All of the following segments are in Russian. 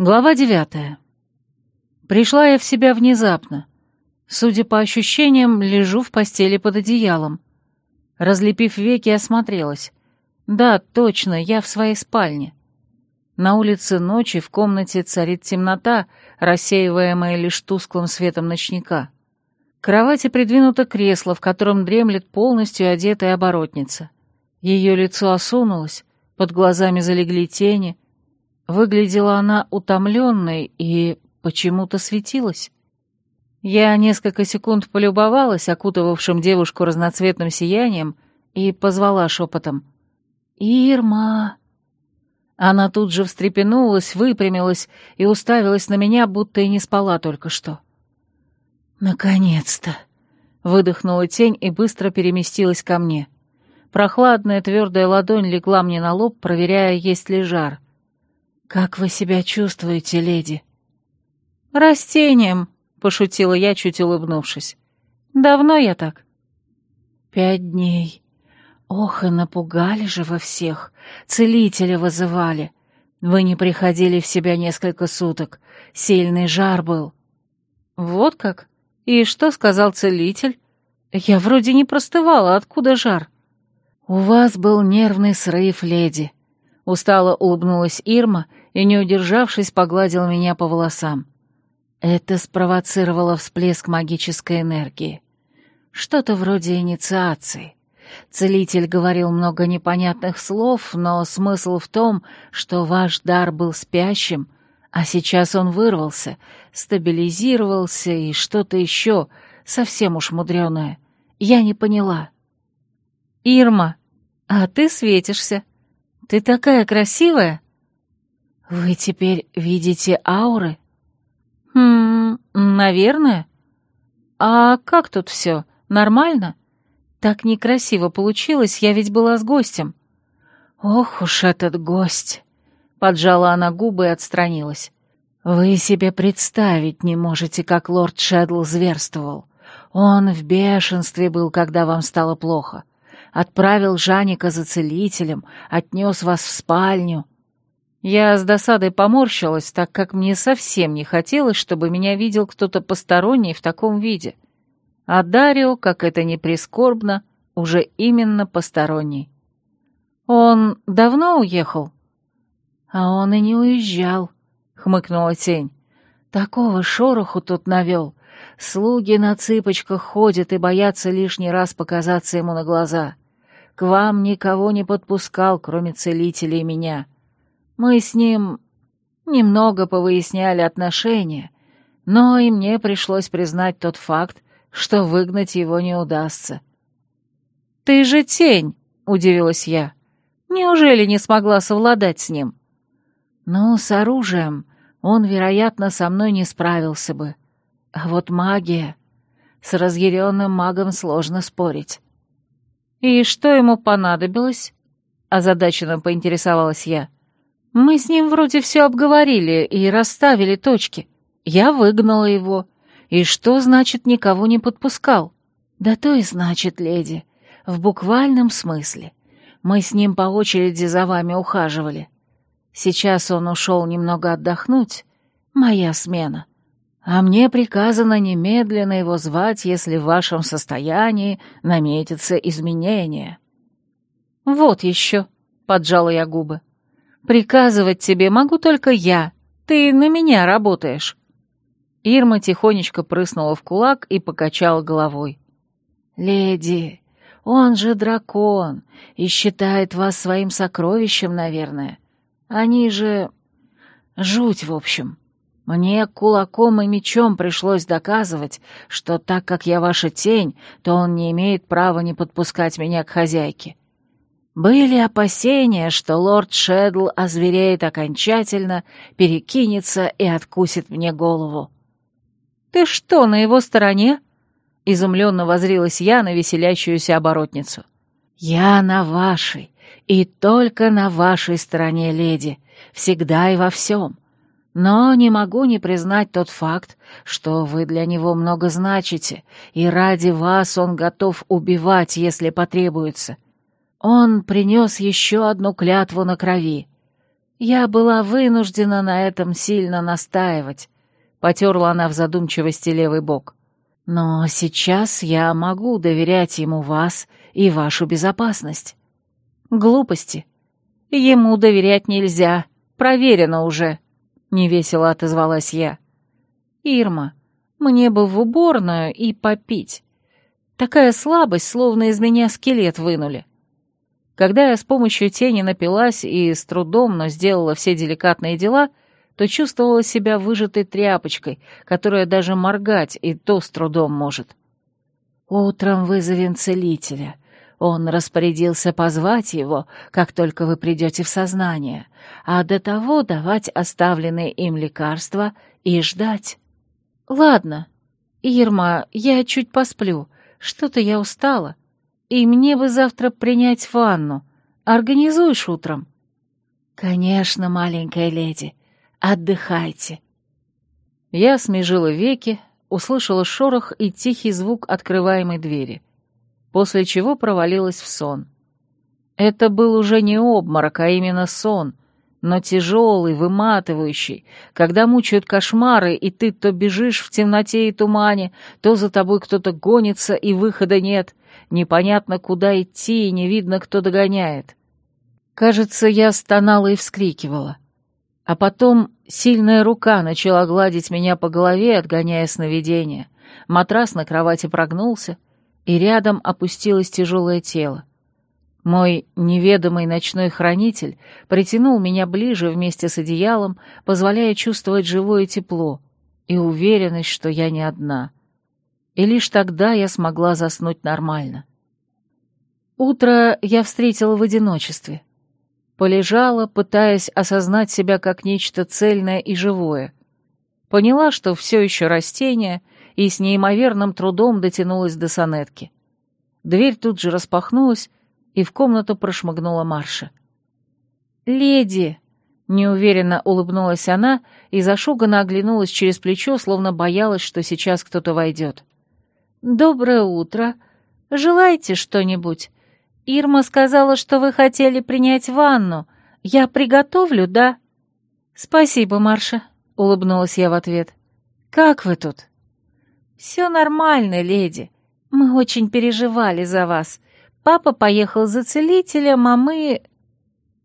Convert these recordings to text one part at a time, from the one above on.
Глава девятая. Пришла я в себя внезапно. Судя по ощущениям, лежу в постели под одеялом. Разлепив веки, осмотрелась. Да, точно, я в своей спальне. На улице ночи в комнате царит темнота, рассеиваемая лишь тусклым светом ночника. К кровати придвинуто кресло, в котором дремлет полностью одетая оборотница. Ее лицо осунулось, под глазами залегли тени — Выглядела она утомленной и почему-то светилась. Я несколько секунд полюбовалась окутывавшим девушку разноцветным сиянием и позвала шепотом. «Ирма!» Она тут же встрепенулась, выпрямилась и уставилась на меня, будто и не спала только что. «Наконец-то!» — выдохнула тень и быстро переместилась ко мне. Прохладная твердая ладонь легла мне на лоб, проверяя, есть ли жар. «Как вы себя чувствуете, леди?» «Растением», — пошутила я, чуть улыбнувшись. «Давно я так?» «Пять дней. Ох, и напугали же вы всех. Целителя вызывали. Вы не приходили в себя несколько суток. Сильный жар был». «Вот как? И что сказал целитель? Я вроде не простывала, откуда жар?» «У вас был нервный срыв, леди», — устало улыбнулась Ирма и, не удержавшись, погладил меня по волосам. Это спровоцировало всплеск магической энергии. Что-то вроде инициации. Целитель говорил много непонятных слов, но смысл в том, что ваш дар был спящим, а сейчас он вырвался, стабилизировался и что-то еще, совсем уж мудреное. Я не поняла. «Ирма, а ты светишься. Ты такая красивая!» «Вы теперь видите ауры?» «Хм, наверное. А как тут все? Нормально? Так некрасиво получилось, я ведь была с гостем». «Ох уж этот гость!» — поджала она губы и отстранилась. «Вы себе представить не можете, как лорд Шедл зверствовал. Он в бешенстве был, когда вам стало плохо. Отправил Жаника за целителем, отнес вас в спальню». Я с досадой поморщилась, так как мне совсем не хотелось, чтобы меня видел кто-то посторонний в таком виде. А Дарио, как это ни прискорбно, уже именно посторонний. «Он давно уехал?» «А он и не уезжал», — хмыкнула тень. «Такого шороху тут навел. Слуги на цыпочках ходят и боятся лишний раз показаться ему на глаза. К вам никого не подпускал, кроме целителей меня». Мы с ним немного повыясняли отношения, но и мне пришлось признать тот факт, что выгнать его не удастся. «Ты же тень!» — удивилась я. «Неужели не смогла совладать с ним?» «Ну, с оружием он, вероятно, со мной не справился бы. А вот магия... С разъяренным магом сложно спорить». «И что ему понадобилось?» — озадаченно поинтересовалась я. Мы с ним вроде все обговорили и расставили точки. Я выгнала его. И что значит никого не подпускал? Да то и значит, леди. В буквальном смысле. Мы с ним по очереди за вами ухаживали. Сейчас он ушел немного отдохнуть. Моя смена. А мне приказано немедленно его звать, если в вашем состоянии наметятся изменения. Вот еще, — поджала я губы. Приказывать тебе могу только я. Ты на меня работаешь». Ирма тихонечко прыснула в кулак и покачала головой. «Леди, он же дракон и считает вас своим сокровищем, наверное. Они же... Жуть, в общем. Мне кулаком и мечом пришлось доказывать, что так как я ваша тень, то он не имеет права не подпускать меня к хозяйке. Были опасения, что лорд Шедл озвереет окончательно, перекинется и откусит мне голову. «Ты что, на его стороне?» — изумленно возрилась я на веселящуюся оборотницу. «Я на вашей, и только на вашей стороне, леди, всегда и во всем. Но не могу не признать тот факт, что вы для него много значите, и ради вас он готов убивать, если потребуется». Он принес еще одну клятву на крови. Я была вынуждена на этом сильно настаивать. Потерла она в задумчивости левый бок. Но сейчас я могу доверять ему вас и вашу безопасность. Глупости. Ему доверять нельзя. Проверено уже. Невесело отозвалась я. Ирма, мне бы в уборную и попить. Такая слабость, словно из меня скелет вынули. Когда я с помощью тени напилась и с трудом, но сделала все деликатные дела, то чувствовала себя выжатой тряпочкой, которая даже моргать и то с трудом может. «Утром вызовем целителя. Он распорядился позвать его, как только вы придете в сознание, а до того давать оставленные им лекарства и ждать». «Ладно. Ирма, я чуть посплю. Что-то я устала. И мне бы завтра принять ванну. Организуешь утром?» «Конечно, маленькая леди. Отдыхайте». Я смежила веки, услышала шорох и тихий звук открываемой двери, после чего провалилась в сон. Это был уже не обморок, а именно сон, но тяжелый, выматывающий, когда мучают кошмары, и ты то бежишь в темноте и тумане, то за тобой кто-то гонится, и выхода нет, непонятно, куда идти, и не видно, кто догоняет. Кажется, я стонала и вскрикивала. А потом сильная рука начала гладить меня по голове, отгоняя сновидения. Матрас на кровати прогнулся, и рядом опустилось тяжелое тело. Мой неведомый ночной хранитель притянул меня ближе вместе с одеялом, позволяя чувствовать живое тепло и уверенность, что я не одна. И лишь тогда я смогла заснуть нормально. Утро я встретила в одиночестве полежала, пытаясь осознать себя как нечто цельное и живое. Поняла, что все еще растение, и с неимоверным трудом дотянулась до сонетки. Дверь тут же распахнулась, и в комнату прошмыгнула Марша. «Леди!» — неуверенно улыбнулась она и зашуганно оглянулась через плечо, словно боялась, что сейчас кто-то войдет. «Доброе утро! Желаете что-нибудь? Ирма сказала, что вы хотели принять ванну. Я приготовлю, да?» «Спасибо, Марша», — улыбнулась я в ответ. «Как вы тут?» «Все нормально, леди. Мы очень переживали за вас. Папа поехал за целителем, а мы...»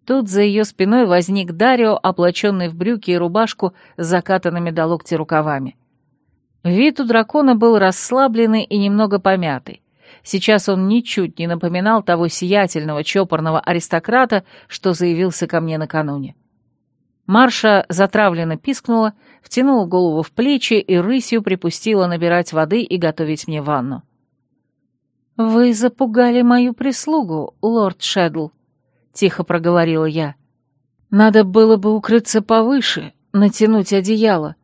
Тут за ее спиной возник Дарио, облаченный в брюки и рубашку с закатанными до локти рукавами. Вид у дракона был расслабленный и немного помятый. Сейчас он ничуть не напоминал того сиятельного чопорного аристократа, что заявился ко мне накануне. Марша затравленно пискнула, втянула голову в плечи и рысью припустила набирать воды и готовить мне ванну. «Вы запугали мою прислугу, лорд Шедл», — тихо проговорила я. «Надо было бы укрыться повыше, натянуть одеяло,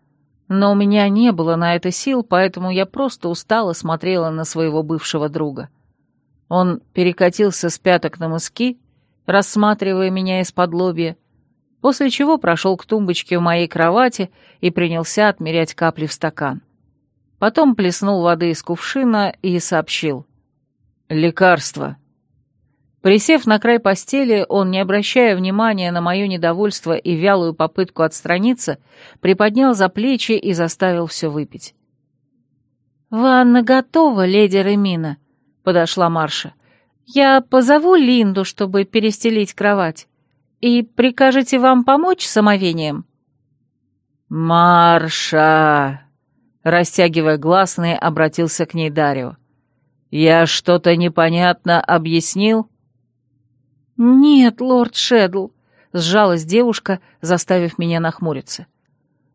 но у меня не было на это сил, поэтому я просто устало смотрела на своего бывшего друга. Он перекатился с пяток на мыски, рассматривая меня из-под лобья, после чего прошел к тумбочке у моей кровати и принялся отмерять капли в стакан. Потом плеснул воды из кувшина и сообщил. «Лекарство». Присев на край постели, он, не обращая внимания на мое недовольство и вялую попытку отстраниться, приподнял за плечи и заставил все выпить. «Ванна готова, леди Ремина», — подошла Марша. «Я позову Линду, чтобы перестелить кровать. И прикажете вам помочь с омовением?» «Марша!» — растягивая гласные, обратился к ней Дарио. «Я что-то непонятно объяснил?» «Нет, лорд Шедл», — сжалась девушка, заставив меня нахмуриться.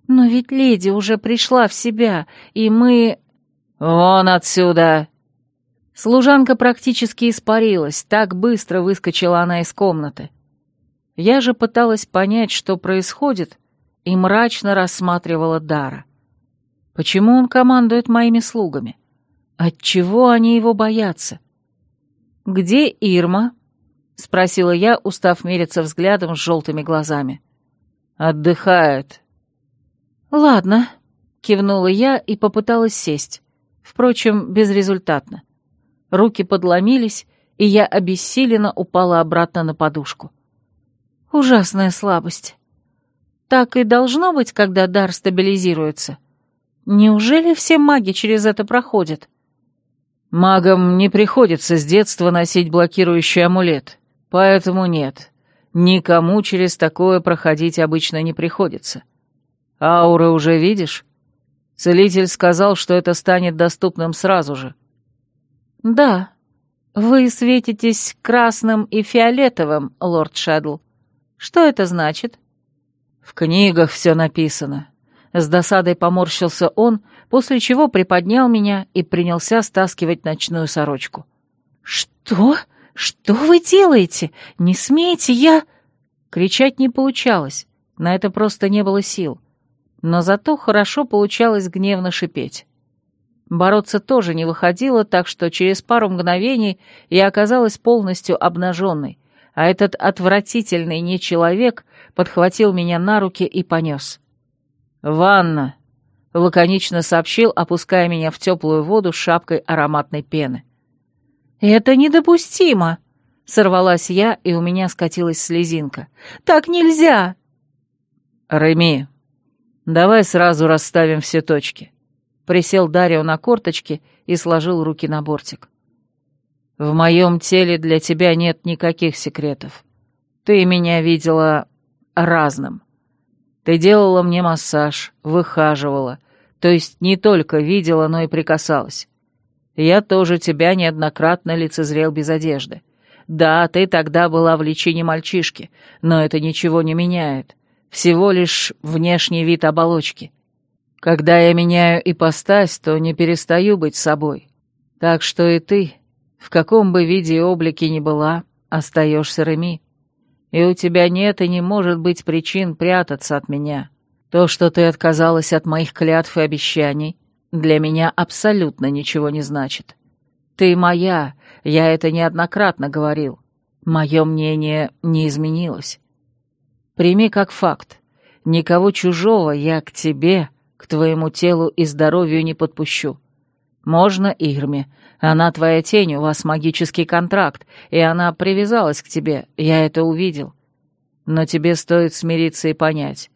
«Но ведь леди уже пришла в себя, и мы...» «Вон отсюда!» Служанка практически испарилась, так быстро выскочила она из комнаты. Я же пыталась понять, что происходит, и мрачно рассматривала Дара. Почему он командует моими слугами? Отчего они его боятся? Где Ирма? — спросила я, устав мериться взглядом с желтыми глазами. «Отдыхает». «Ладно», — кивнула я и попыталась сесть. Впрочем, безрезультатно. Руки подломились, и я обессиленно упала обратно на подушку. Ужасная слабость. так и должно быть, когда дар стабилизируется? Неужели все маги через это проходят? Магам не приходится с детства носить блокирующий амулет, поэтому нет. Никому через такое проходить обычно не приходится. Ауры уже видишь? Целитель сказал, что это станет доступным сразу же. Да, вы светитесь красным и фиолетовым, лорд Шадл. Что это значит? В книгах все написано. С досадой поморщился он, после чего приподнял меня и принялся стаскивать ночную сорочку. «Что? Что вы делаете? Не смейте, я...» Кричать не получалось, на это просто не было сил. Но зато хорошо получалось гневно шипеть. Бороться тоже не выходило, так что через пару мгновений я оказалась полностью обнаженной, а этот отвратительный нечеловек подхватил меня на руки и понес. «Ванна!» — лаконично сообщил, опуская меня в теплую воду с шапкой ароматной пены. «Это недопустимо!» — сорвалась я, и у меня скатилась слезинка. «Так нельзя!» «Реми, давай сразу расставим все точки». Присел Дарио на корточки и сложил руки на бортик. «В моем теле для тебя нет никаких секретов. Ты меня видела разным. Ты делала мне массаж, выхаживала, то есть не только видела, но и прикасалась. Я тоже тебя неоднократно лицезрел без одежды. Да, ты тогда была в личине мальчишки, но это ничего не меняет. Всего лишь внешний вид оболочки. Когда я меняю ипостась, то не перестаю быть собой. Так что и ты, в каком бы виде и облике ни была, остаешься Реми и у тебя нет и не может быть причин прятаться от меня. То, что ты отказалась от моих клятв и обещаний, для меня абсолютно ничего не значит. Ты моя, я это неоднократно говорил. Мое мнение не изменилось. Прими как факт. Никого чужого я к тебе, к твоему телу и здоровью не подпущу. Можно Ирме, она твоя тень, у вас магический контракт, и она привязалась к тебе, я это увидел. Но тебе стоит смириться и понять.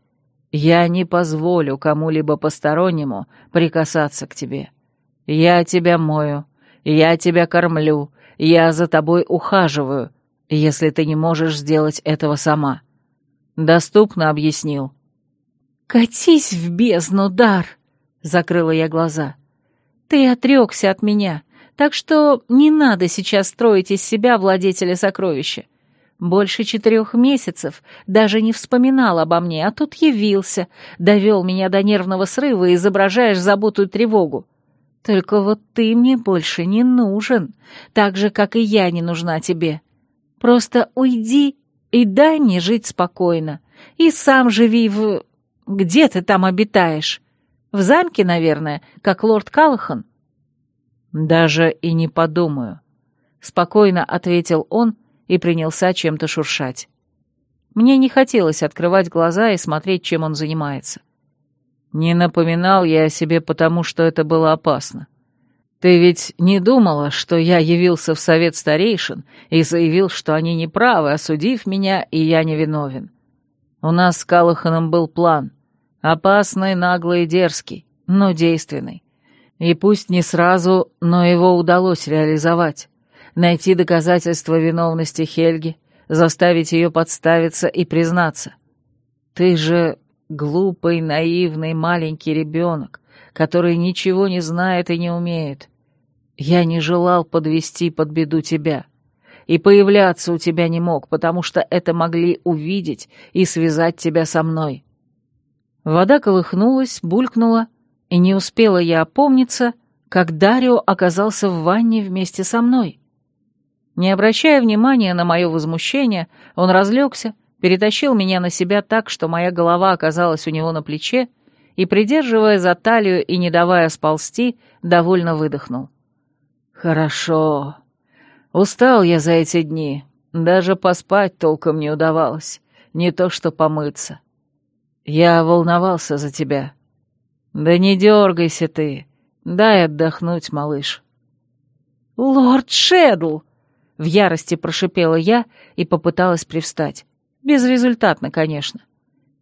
Я не позволю кому-либо постороннему прикасаться к тебе. Я тебя мою, я тебя кормлю, я за тобой ухаживаю, если ты не можешь сделать этого сама. Доступно объяснил. «Катись в бездну, дар!» — закрыла я глаза. «Ты отрекся от меня, так что не надо сейчас строить из себя владетеля сокровища. Больше четырех месяцев даже не вспоминал обо мне, а тут явился, довел меня до нервного срыва и изображаешь забутую тревогу. Только вот ты мне больше не нужен, так же, как и я не нужна тебе. Просто уйди и дай мне жить спокойно. И сам живи в... Где ты там обитаешь? В замке, наверное, как лорд Калахан. «Даже и не подумаю», — спокойно ответил он и принялся чем-то шуршать. Мне не хотелось открывать глаза и смотреть, чем он занимается. Не напоминал я о себе потому, что это было опасно. Ты ведь не думала, что я явился в совет старейшин и заявил, что они неправы, осудив меня, и я невиновен. У нас с Калаханом был план. Опасный, наглый и дерзкий, но действенный. И пусть не сразу, но его удалось реализовать. Найти доказательства виновности Хельги, заставить ее подставиться и признаться. Ты же глупый, наивный маленький ребенок, который ничего не знает и не умеет. Я не желал подвести под беду тебя. И появляться у тебя не мог, потому что это могли увидеть и связать тебя со мной. Вода колыхнулась, булькнула, и не успела я опомниться, как Дарио оказался в ванне вместе со мной. Не обращая внимания на мое возмущение, он разлегся, перетащил меня на себя так, что моя голова оказалась у него на плече, и, придерживая за талию и не давая сползти, довольно выдохнул. «Хорошо. Устал я за эти дни. Даже поспать толком не удавалось, не то что помыться. Я волновался за тебя». «Да не дергайся ты. Дай отдохнуть, малыш». «Лорд Шедл!» — в ярости прошипела я и попыталась привстать. Безрезультатно, конечно.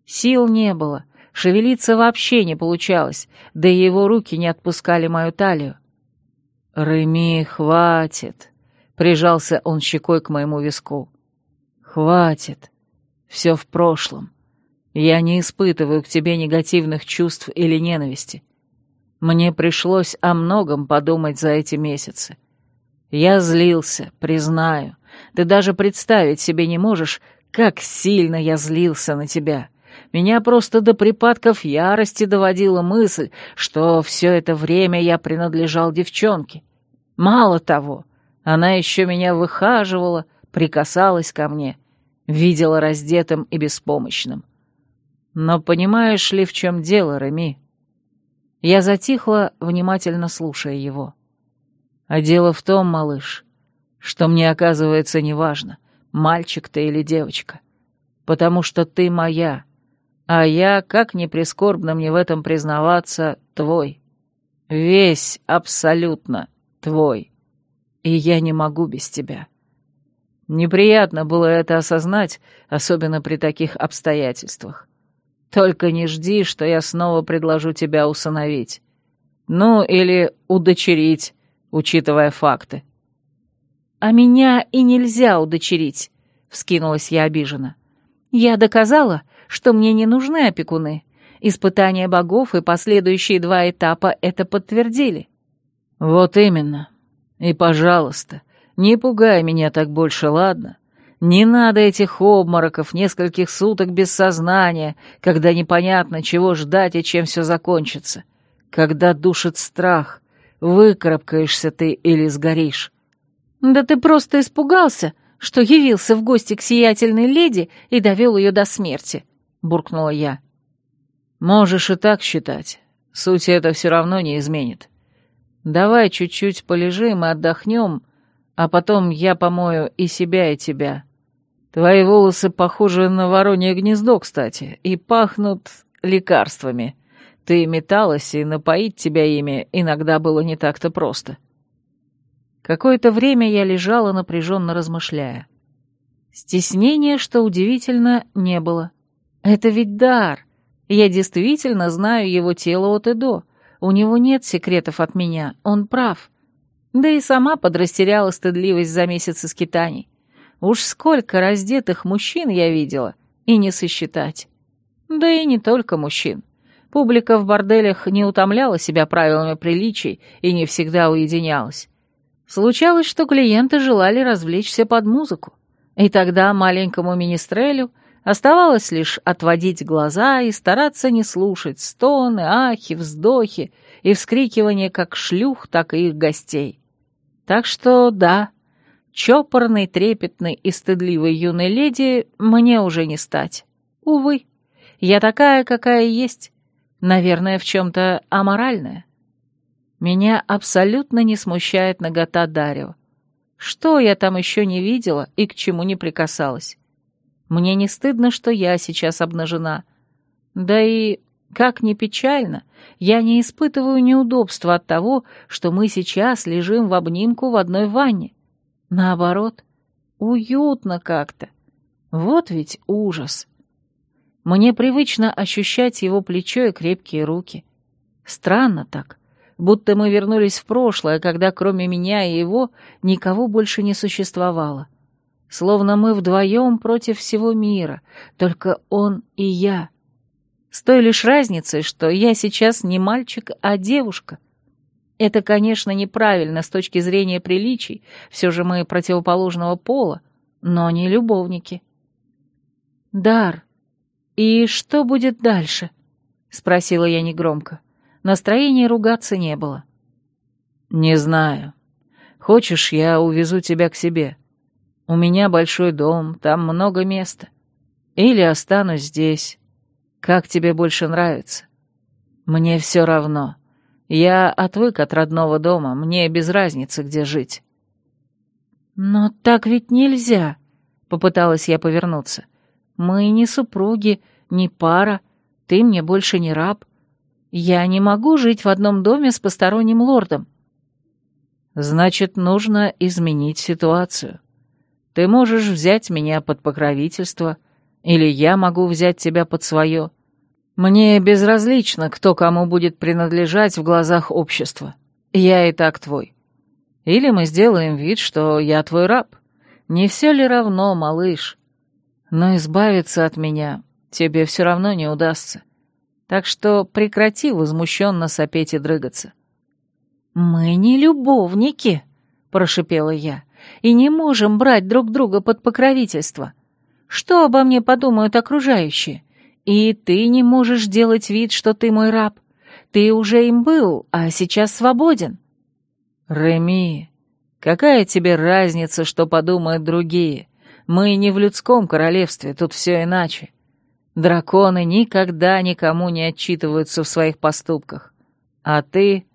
Сил не было, шевелиться вообще не получалось, да и его руки не отпускали мою талию. «Реми, хватит!» — прижался он щекой к моему виску. «Хватит. Все в прошлом. Я не испытываю к тебе негативных чувств или ненависти. Мне пришлось о многом подумать за эти месяцы. Я злился, признаю. Ты даже представить себе не можешь, как сильно я злился на тебя. Меня просто до припадков ярости доводила мысль, что все это время я принадлежал девчонке. Мало того, она еще меня выхаживала, прикасалась ко мне, видела раздетым и беспомощным. Но понимаешь ли, в чем дело, Реми? Я затихла, внимательно слушая его. А дело в том, малыш, что мне оказывается неважно, мальчик ты или девочка, потому что ты моя, а я, как ни прискорбно мне в этом признаваться, твой. Весь абсолютно твой. И я не могу без тебя. Неприятно было это осознать, особенно при таких обстоятельствах. Только не жди, что я снова предложу тебя усыновить. Ну, или удочерить, учитывая факты. «А меня и нельзя удочерить», — вскинулась я обиженно. «Я доказала, что мне не нужны опекуны. Испытания богов и последующие два этапа это подтвердили». «Вот именно. И, пожалуйста, не пугай меня так больше, ладно? Не надо этих обмороков, нескольких суток без сознания, когда непонятно, чего ждать и чем все закончится. Когда душит страх, выкарабкаешься ты или сгоришь. Да ты просто испугался, что явился в гости к сиятельной леди и довел ее до смерти, буркнула я. Можешь и так считать. Суть это все равно не изменит. Давай чуть-чуть полежим и отдохнем, а потом я помою и себя, и тебя. Твои волосы похожи на воронье гнездо, кстати, и пахнут лекарствами. Ты металась, и напоить тебя ими иногда было не так-то просто. Какое-то время я лежала, напряженно размышляя. Стеснения, что удивительно, не было. Это ведь дар. Я действительно знаю его тело от и до. У него нет секретов от меня, он прав. Да и сама подрастеряла стыдливость за месяцы скитаний. Уж сколько раздетых мужчин я видела, и не сосчитать. Да и не только мужчин. Публика в борделях не утомляла себя правилами приличий и не всегда уединялась. Случалось, что клиенты желали развлечься под музыку, и тогда маленькому министрелю оставалось лишь отводить глаза и стараться не слушать стоны, ахи, вздохи и вскрикивания как шлюх, так и их гостей. Так что да, чопорной, трепетной и стыдливой юной леди мне уже не стать. Увы, я такая, какая есть. Наверное, в чем-то аморальная. Меня абсолютно не смущает нагота Дарио. Что я там еще не видела и к чему не прикасалась? Мне не стыдно, что я сейчас обнажена. Да и, как ни печально, я не испытываю неудобства от того, что мы сейчас лежим в обнимку в одной ванне. Наоборот, уютно как-то. Вот ведь ужас. Мне привычно ощущать его плечо и крепкие руки. Странно так, будто мы вернулись в прошлое, когда кроме меня и его никого больше не существовало. Словно мы вдвоем против всего мира, только он и я — с той лишь разницей, что я сейчас не мальчик, а девушка. Это, конечно, неправильно с точки зрения приличий, все же мы противоположного пола, но не любовники. «Дар, и что будет дальше?» — спросила я негромко. Настроения ругаться не было. «Не знаю. Хочешь, я увезу тебя к себе. У меня большой дом, там много места. Или останусь здесь, как тебе больше нравится? Мне все равно. Я отвык от родного дома, мне без разницы, где жить. Но так ведь нельзя, попыталась я повернуться. Мы не супруги, не пара, ты мне больше не раб. Я не могу жить в одном доме с посторонним лордом. Значит, нужно изменить ситуацию. Ты можешь взять меня под покровительство, Или я могу взять тебя под свое. Мне безразлично, кто кому будет принадлежать в глазах общества. Я и так твой. Или мы сделаем вид, что я твой раб. Не все ли равно, малыш? Но избавиться от меня тебе все равно не удастся. Так что прекрати возмущенно сопеть и дрыгаться. «Мы не любовники», — прошипела я, — «и не можем брать друг друга под покровительство. Что обо мне подумают окружающие? И ты не можешь делать вид, что ты мой раб. Ты уже им был, а сейчас свободен». «Реми, какая тебе разница, что подумают другие? Мы не в людском королевстве, тут все иначе. Драконы никогда никому не отчитываются в своих поступках. А ты...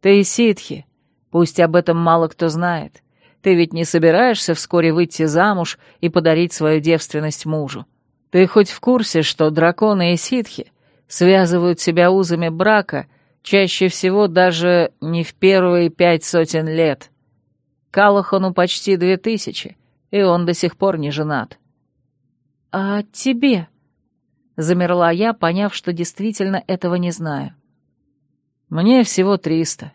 Ты ситхи. Пусть об этом мало кто знает. Ты ведь не собираешься вскоре выйти замуж и подарить свою девственность мужу. Ты хоть в курсе, что драконы и ситхи связывают себя узами брака чаще всего даже не в первые пять сотен лет? Калахану почти две тысячи, и он до сих пор не женат. «А тебе?» — замерла я, поняв, что действительно этого не знаю. «Мне всего триста.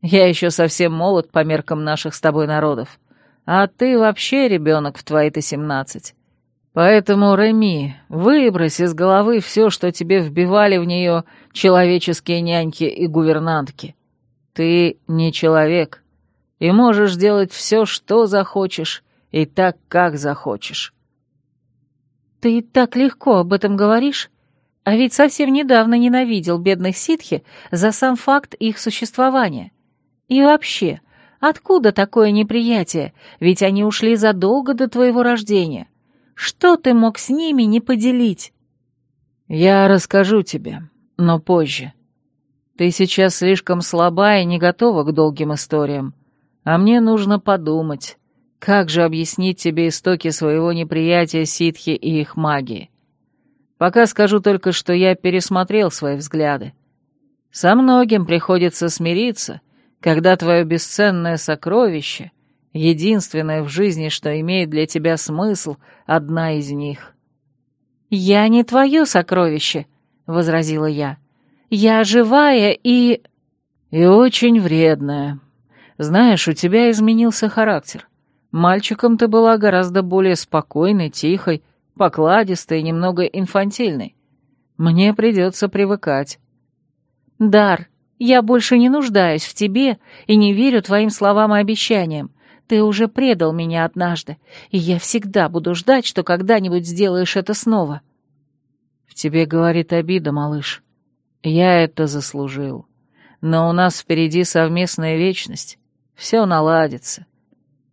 Я еще совсем молод по меркам наших с тобой народов. А ты вообще ребенок в твои-то семнадцать. Поэтому, Реми, выбрось из головы все, что тебе вбивали в нее человеческие няньки и гувернантки. Ты не человек, и можешь делать все, что захочешь, и так, как захочешь. Ты так легко об этом говоришь, а ведь совсем недавно ненавидел бедных ситхи за сам факт их существования. И вообще, откуда такое неприятие, ведь они ушли задолго до твоего рождения. Что ты мог с ними не поделить? Я расскажу тебе, но позже. Ты сейчас слишком слаба и не готова к долгим историям, а мне нужно подумать, как же объяснить тебе истоки своего неприятия ситхи и их магии. Пока скажу только, что я пересмотрел свои взгляды. Со многим приходится смириться, когда твое бесценное сокровище, единственное в жизни, что имеет для тебя смысл, одна из них. «Я не твое сокровище», — возразила я. «Я живая и...» «И очень вредная. Знаешь, у тебя изменился характер. Мальчиком ты была гораздо более спокойной, тихой, покладистой и немного инфантильной. Мне придется привыкать». «Дар, я больше не нуждаюсь в тебе и не верю твоим словам и обещаниям. Ты уже предал меня однажды, и я всегда буду ждать, что когда-нибудь сделаешь это снова». «В тебе говорит обида, малыш. Я это заслужил. Но у нас впереди совместная вечность. Все наладится.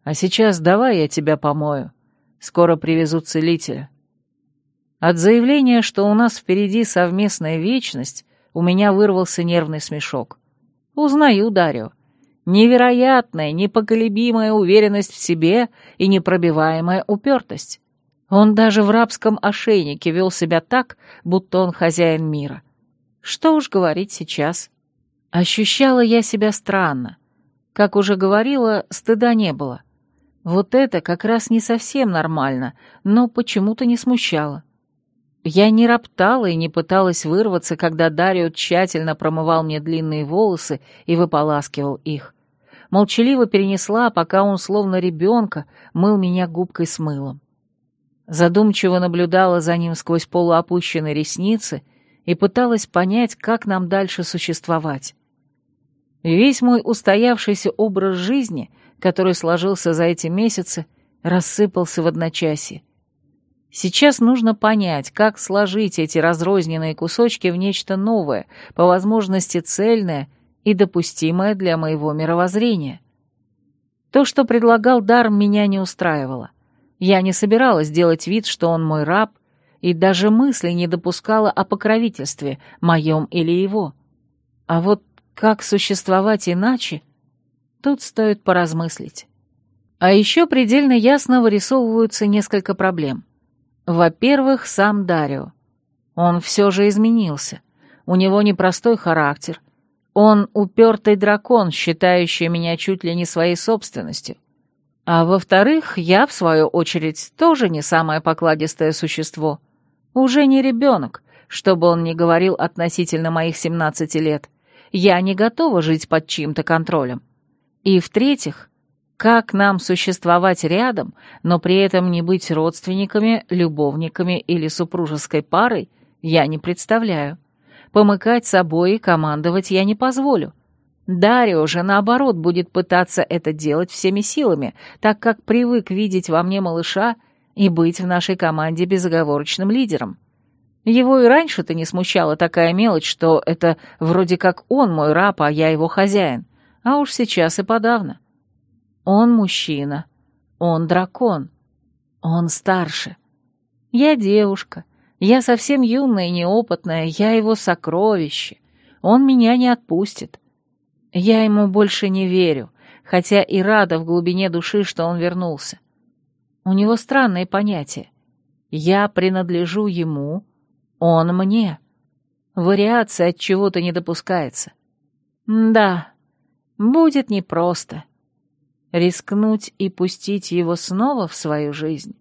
А сейчас давай я тебя помою. Скоро привезу целителя». От заявления, что у нас впереди совместная вечность, у меня вырвался нервный смешок. Узнаю Дарью. Невероятная, непоколебимая уверенность в себе и непробиваемая упертость. Он даже в рабском ошейнике вел себя так, будто он хозяин мира. Что уж говорить сейчас. Ощущала я себя странно. Как уже говорила, стыда не было. Вот это как раз не совсем нормально, но почему-то не смущало. Я не роптала и не пыталась вырваться, когда Дарио тщательно промывал мне длинные волосы и выполаскивал их. Молчаливо перенесла, пока он, словно ребенка, мыл меня губкой с мылом. Задумчиво наблюдала за ним сквозь полуопущенные ресницы и пыталась понять, как нам дальше существовать. Весь мой устоявшийся образ жизни, который сложился за эти месяцы, рассыпался в одночасье. Сейчас нужно понять, как сложить эти разрозненные кусочки в нечто новое, по возможности цельное и допустимое для моего мировоззрения. То, что предлагал дар, меня не устраивало. Я не собиралась делать вид, что он мой раб, и даже мысли не допускала о покровительстве, моем или его. А вот как существовать иначе, тут стоит поразмыслить. А еще предельно ясно вырисовываются несколько проблем — во-первых, сам Дарио. Он все же изменился. У него непростой характер. Он упертый дракон, считающий меня чуть ли не своей собственностью. А во-вторых, я, в свою очередь, тоже не самое покладистое существо. Уже не ребенок, чтобы он не говорил относительно моих 17 лет. Я не готова жить под чьим-то контролем. И в-третьих, как нам существовать рядом, но при этом не быть родственниками, любовниками или супружеской парой, я не представляю. Помыкать собой и командовать я не позволю. Дарио же, наоборот, будет пытаться это делать всеми силами, так как привык видеть во мне малыша и быть в нашей команде безоговорочным лидером. Его и раньше-то не смущала такая мелочь, что это вроде как он мой раб, а я его хозяин, а уж сейчас и подавно. Он мужчина, он дракон, он старше. Я девушка, я совсем юная и неопытная, я его сокровище, он меня не отпустит. Я ему больше не верю, хотя и рада в глубине души, что он вернулся. У него странные понятия. Я принадлежу ему, он мне. Вариация от чего-то не допускается. Да, будет непросто. Рискнуть и пустить его снова в свою жизнь